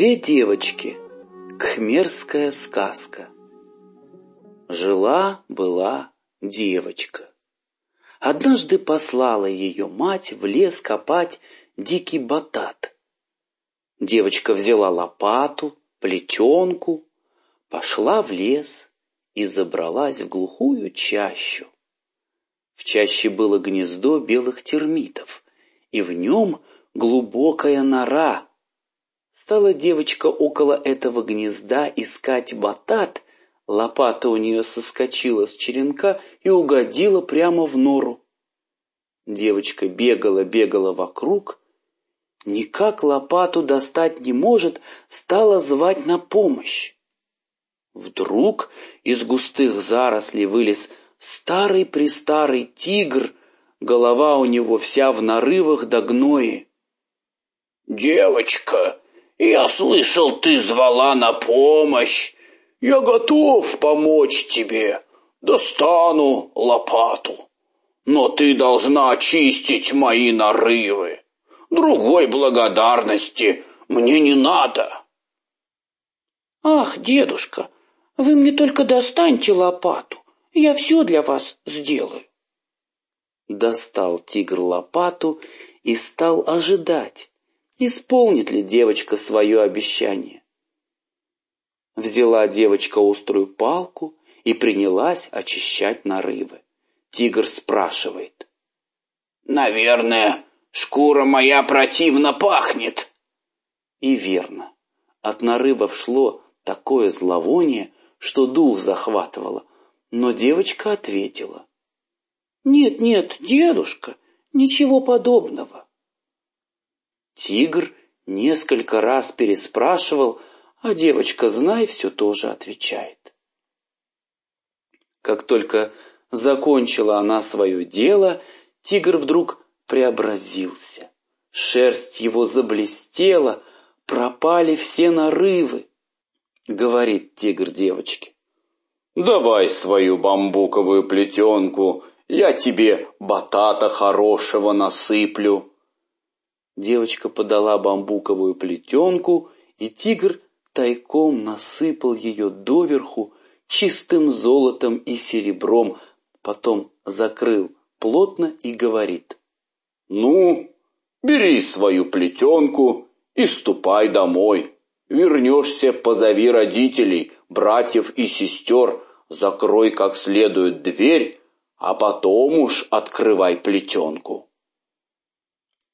Две девочки. Кхмерская сказка. Жила-была девочка. Однажды послала ее мать в лес копать дикий батат. Девочка взяла лопату, плетенку, пошла в лес и забралась в глухую чащу. В чаще было гнездо белых термитов, и в нем глубокая нора. Стала девочка около этого гнезда искать батат, лопата у нее соскочила с черенка и угодила прямо в нору. Девочка бегала-бегала вокруг, никак лопату достать не может, стала звать на помощь. Вдруг из густых зарослей вылез старый-престарый тигр, голова у него вся в нарывах до гнои. «Девочка, я слышал, ты звала на помощь. Я готов помочь тебе. Достану лопату. Но ты должна очистить мои нарывы. Другой благодарности мне не надо. Ах, дедушка, вы мне только достаньте лопату. Я все для вас сделаю. Достал тигр лопату и стал ожидать, исполнит ли девочка свое обещание. Взяла девочка острую палку и принялась очищать нарывы. Тигр спрашивает. «Наверное, шкура моя противно пахнет». И верно. От нарывов шло такое зловоние, что дух захватывало. Но девочка ответила. «Нет, нет, дедушка, ничего подобного. Тигр несколько раз переспрашивал, а девочка, знай, все тоже отвечает. Как только закончила она свое дело, тигр вдруг преобразился. Шерсть его заблестела, пропали все нарывы. Говорит тигр девочке. «Давай свою бамбуковую плетенку, я тебе батата хорошего насыплю». Девочка подала бамбуковую плетенку, и тигр тайком насыпал ее доверху чистым золотом и серебром, потом закрыл плотно и говорит. «Ну, бери свою плетенку и ступай домой. Вернешься, позови родителей, братьев и сестер, закрой как следует дверь, а потом уж открывай плетенку».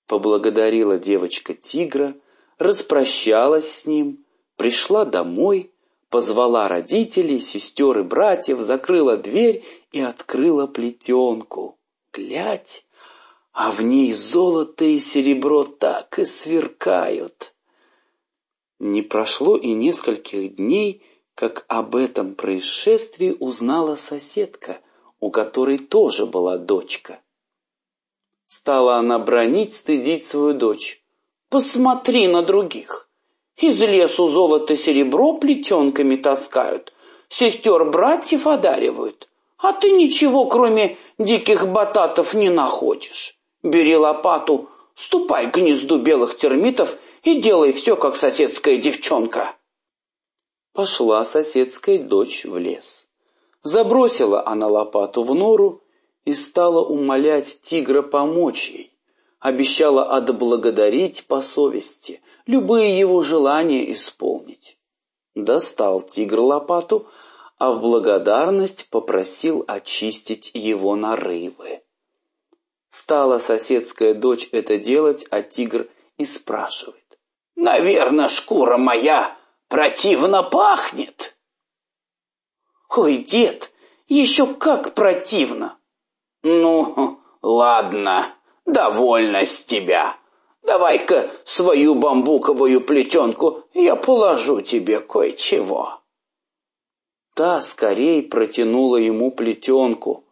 Поблагодарила девочка тигра, распрощалась с ним, пришла домой, позвала родителей, сестер и братьев, закрыла дверь и открыла плетенку. Глядь, а в ней золото и серебро так и сверкают. Не прошло и нескольких дней, как об этом происшествии узнала соседка, у которой тоже была дочка. Стала она бронить, стыдить свою дочь. «Посмотри на других! Из лесу золото серебро плетенками таскают, сестер-братьев одаривают, а ты ничего, кроме диких бататов, не находишь. Бери лопату, ступай к гнезду белых термитов и делай все, как соседская девчонка». Пошла соседская дочь в лес. Забросила она лопату в нору и стала умолять тигра помочь ей. Обещала отблагодарить по совести, любые его желания исполнить. Достал тигр лопату, а в благодарность попросил очистить его нарывы. Стала соседская дочь это делать, а тигр и спрашивает. «Наверное, шкура моя противно пахнет?» «Ой, дед, еще как противно!» «Ну, ладно, довольна с тебя. Давай-ка свою бамбуковую плетенку, я положу тебе кое-чего». Та скорей протянула ему плетенку.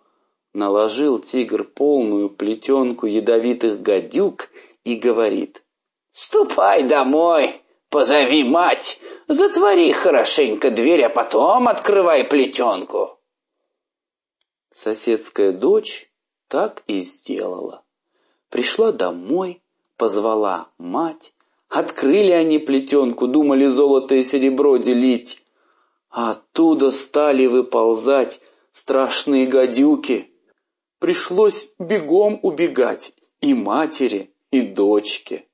Наложил тигр полную плетенку ядовитых гадюк и говорит. «Ступай домой, позови мать, затвори хорошенько дверь, а потом открывай плетенку». Соседская дочь так и сделала. Пришла домой, позвала мать, Открыли они плетенку, думали золото и серебро делить. А оттуда стали выползать страшные гадюки. Пришлось бегом убегать и матери, и дочке.